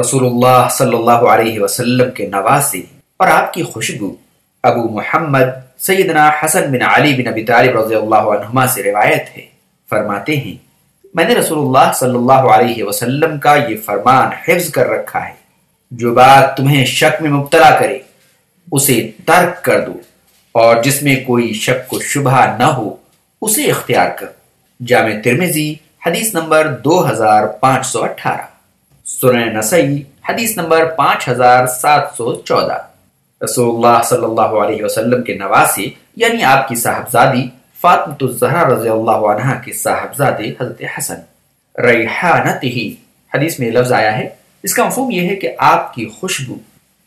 رسول اللہ صلی اللہ علیہ وسلم کے نواسے اور آپ کی خوشبو ابو محمد سیدنا حسن بن علی بن ابی طالب رضی اللہ عنہما سے روایت ہے۔ فرماتے ہیں، میں نے رسول اللہ صلی اللہ علیہ وسلم کا یہ فرمان حفظ کر رکھا ہے۔ جو بات تمہیں شک میں مبتلا کرے، اسے ترک کر دو۔ اور جس میں کوئی شک و شبہ نہ ہو، اسے اختیار کر۔ جامع ترمیزی حدیث نمبر دو ہزار پانچ سو اٹھارہ۔ سنن نسائی، حدیث نمبر پانچ ہزار سات سو چودہ۔ رسول اللہ صلی اللہ علیہ وسلم کے نواسے یعنی آپ کی صاحبزادی فاطمۃ الزہرا رضی اللہ عنہ کے صاحبزادے حضرت حسن ریحانت ہی حدیث میں لفظ آیا ہے۔ اس کا مفہوم یہ ہے کہ آپ کی خوشبو،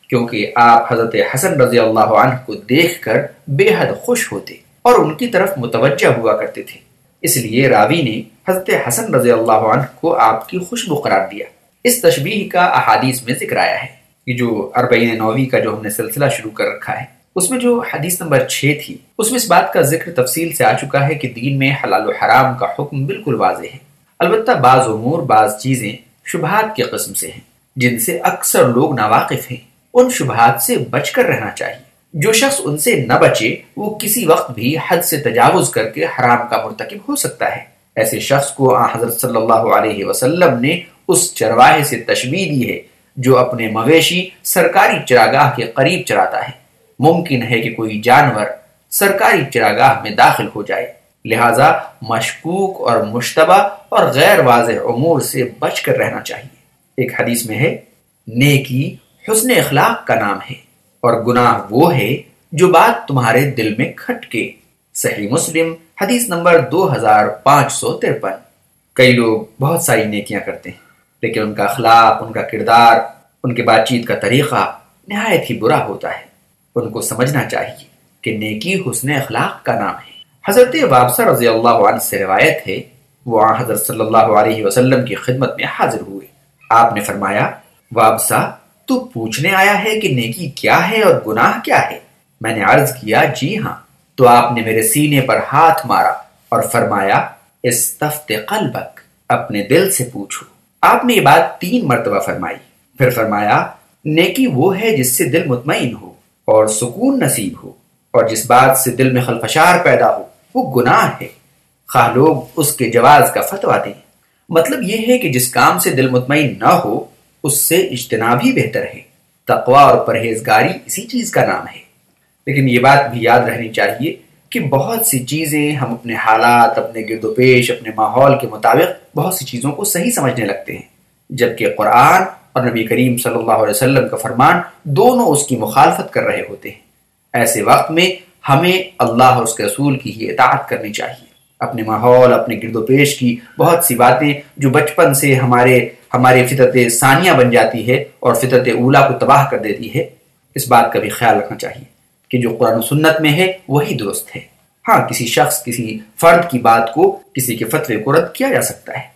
کیونکہ آپ حضرت حسن رضی اللہ عنہ کو دیکھ کر بے حد خوش ہوتے اور ان کی طرف متوجہ ہوا کرتے تھے۔ اس لیے راوی نے حضرت حسن رضی اللہ عنہ کو آپ کی خوشبو قرار دیا۔ اس تشبیح کا احادیث میں ذکر آیا ہے کہ جو اربعین نووی کا جو ہم نے سلسلہ شروع کر رکھا ہے، اس میں جو حدیث نمبر چھ تھی، اس میں اس بات کا ذکر تفصیل سے آ چکا ہے کہ دین میں حلال و حرام کا حکم بالکل واضح ہے۔ البتہ بعض امور، بعض چیزیں شبہات کے قسم سے ہیں، جن سے اکثر لوگ ناواقف ہیں۔ ان شبہات سے بچ کر رہنا چاہیے۔ جو شخص ان سے نہ بچے، وہ کسی وقت بھی حد سے تجاوز کر کے حرام کا مرتکب ہو سکتا ہے۔ ایسے شخص کو حضرت صلی اللہ علیہ وسلم نے اس چرواہے سے تشبیح دی ہے جو اپنے مویشی سرکاری چراگاہ کے قریب چراتا ہے۔ ممکن ہے کہ کوئی جانور سرکاری چراگاہ میں داخل ہو جائے۔ لہذا مشکوک اور مشتبہ اور غیر واضح امور سے بچ کر رہنا چاہیے۔ ایک حدیث میں ہے، نیکی حسن اخلاق کا نام ہے اور گناہ وہ ہے جو بات تمہارے دل میں کھٹ کے صحیح مسلم حدیث نمبر دو ہزار پانچ سو ترپن۔ کئی لوگ بہت ساری نیکیاں کرتے ہیں، لیکن ان کا اخلاق، ان کا کردار، ان کے بات چیت کا طریقہ نہایت ہی برا ہوتا ہے۔ ان کو سمجھنا چاہیے کہ نیکی حسن اخلاق کا نام ہے۔ حضرت وابسہ رضی اللہ عنہ سے روایت ہے، وہ حضرت صلی اللہ علیہ وسلم کی خدمت میں حاضر ہوئے۔ آپ نے فرمایا وابسا تو پوچھنے آیا ہے کہ نیکی کیا ہے اور گناہ کیا ہے؟ میں نے عرض کیا جی ہاں۔ تو آپ نے میرے سینے پر ہاتھ مارا اور فرمایا، استفت قلبک، اپنے دل سے پوچھو۔ آپ نے یہ بات تین مرتبہ فرمائی۔ پھر فرمایا، نیکی وہ ہے جس سے دل مطمئن ہو اور سکون نصیب ہو، اور جس بات سے دل میں خلفشار پیدا ہو، وہ گناہ ہے۔ خواہ لوگ اس کے جواز کا فتوا دیں۔ مطلب یہ ہے کہ جس کام سے دل مطمئن نہ ہو، اس سے اجتناب ہی بہتر ہے۔ تقوا اور پرہیزگاری اسی چیز کا نام ہے۔ لیکن یہ بات بھی یاد رہنی چاہیے کہ بہت سی چیزیں ہم اپنے حالات، اپنے گرد و پیش، اپنے ماحول کے مطابق بہت سی چیزوں کو صحیح سمجھنے لگتے ہیں۔ جبکہ قرآن اور نبی کریم صلی اللہ علیہ وسلم کا فرمان دونوں اس کی مخالفت کر رہے ہوتے ہیں۔ ایسے وقت میں ہمیں اللہ اور اس کے رسول کی ہی اطاعت کرنی چاہیے۔ اپنے ماحول، اپنے گرد و پیش کی بہت سی باتیں جو بچپن سے ہمارے ہمارے فطرت ثانیہ بن جاتی ہے اور فطرت اولا کو تباہ کر دیتی ہے، اس بات کا بھی خیال رکھنا چاہیے۔ کہ جو قرآن و سنت میں ہے وہی درست ہے۔ ہاں کسی شخص، کسی فرد کی بات کو، کسی کے فتوے کو رد کیا جا سکتا ہے۔